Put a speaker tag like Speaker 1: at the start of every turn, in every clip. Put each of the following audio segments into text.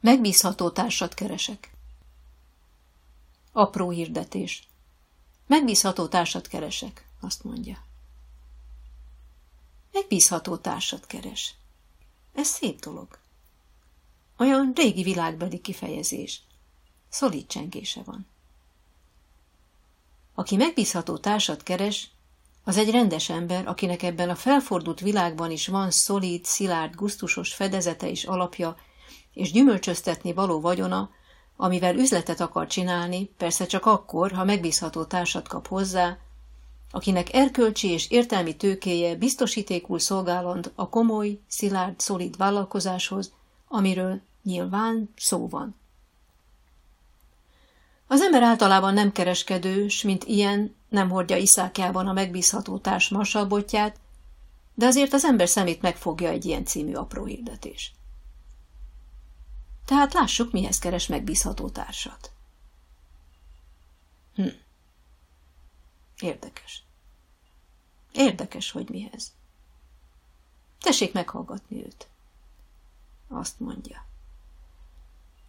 Speaker 1: Megbízható társat keresek. Apró hirdetés. Megbízható társat keresek, azt mondja. Megbízható társat keres. Ez szép dolog. Olyan régi világbeli kifejezés. Szolid csengése van. Aki megbízható társat keres, az egy rendes ember, akinek ebben a felfordult világban is van szolid, szilárd, gusztusos fedezete és alapja, és gyümölcsöztetni való vagyona, amivel üzletet akar csinálni, persze csak akkor, ha megbízható társat kap hozzá, akinek erkölcsi és értelmi tőkéje biztosítékul szolgáland a komoly, szilárd, szolid vállalkozáshoz, amiről nyilván szó van. Az ember általában nem kereskedő, s mint ilyen nem hordja iszákjában a megbízható társ marsabotját, de azért az ember szemét megfogja egy ilyen című apró hirdetés. Tehát lássuk, mihez keres megbízható társat. Hm. Érdekes. Érdekes, hogy mihez. Tessék meghallgatni őt. Azt mondja.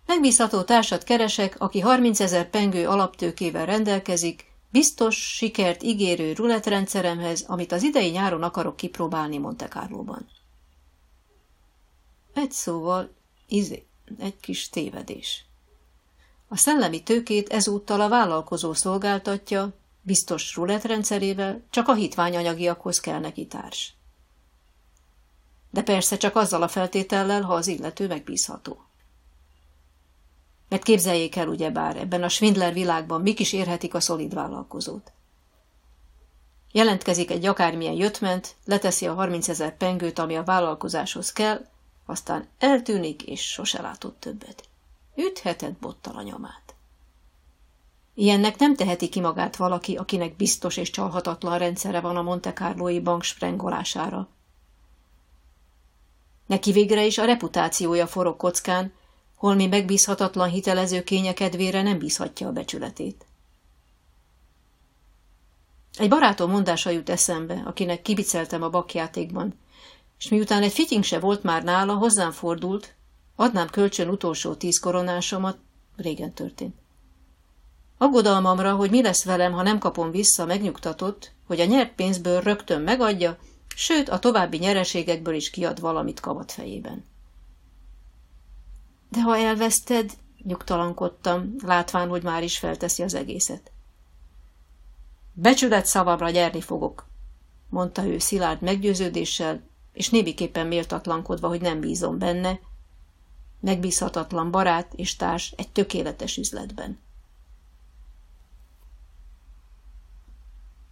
Speaker 1: Megbízható társat keresek, aki 30 ezer pengő alaptőkével rendelkezik, biztos, sikert ígérő rulettrendszeremhez, amit az idei nyáron akarok kipróbálni Monte Carlo-ban. Egy szóval, izé, egy kis tévedés. A szellemi tőkét ezúttal a vállalkozó szolgáltatja, biztos rulettrendszerével, csak a hitványanyagiakhoz kell neki társ. De persze csak azzal a feltétellel, ha az illető megbízható. Mert képzeljék el ugyebár, ebben a Schwindler világban mik is érhetik a szolid vállalkozót. Jelentkezik egy akármilyen jöttment, leteszi a 30 ezer pengőt, ami a vállalkozáshoz kell, aztán eltűnik, és sose látott többet. Ütheted bottal a nyomát. Ilyennek nem teheti ki magát valaki, akinek biztos és csalhatatlan rendszere van a Monte Carloi bank sprengolására. Neki végre is a reputációja forog kockán, holmi megbízhatatlan hitelező kénye kedvére nem bízhatja a becsületét. Egy barátom mondása jut eszembe, akinek kibiceltem a bakjátékban, és miután egy fityink se volt már nála, hozzám fordult, adnám kölcsön utolsó tíz koronásomat, régen történt. Aggodalmamra, hogy mi lesz velem, ha nem kapom vissza, megnyugtatott, hogy a nyert pénzből rögtön megadja, sőt a további nyereségekből is kiad valamit kavat fejében. De ha elveszted, nyugtalankodtam, látván, hogy már is felteszi az egészet. Becsület szavamra nyerni fogok, mondta ő szilárd meggyőződéssel, és néviképpen méltatlankodva, hogy nem bízom benne, megbízhatatlan barát és társ egy tökéletes üzletben.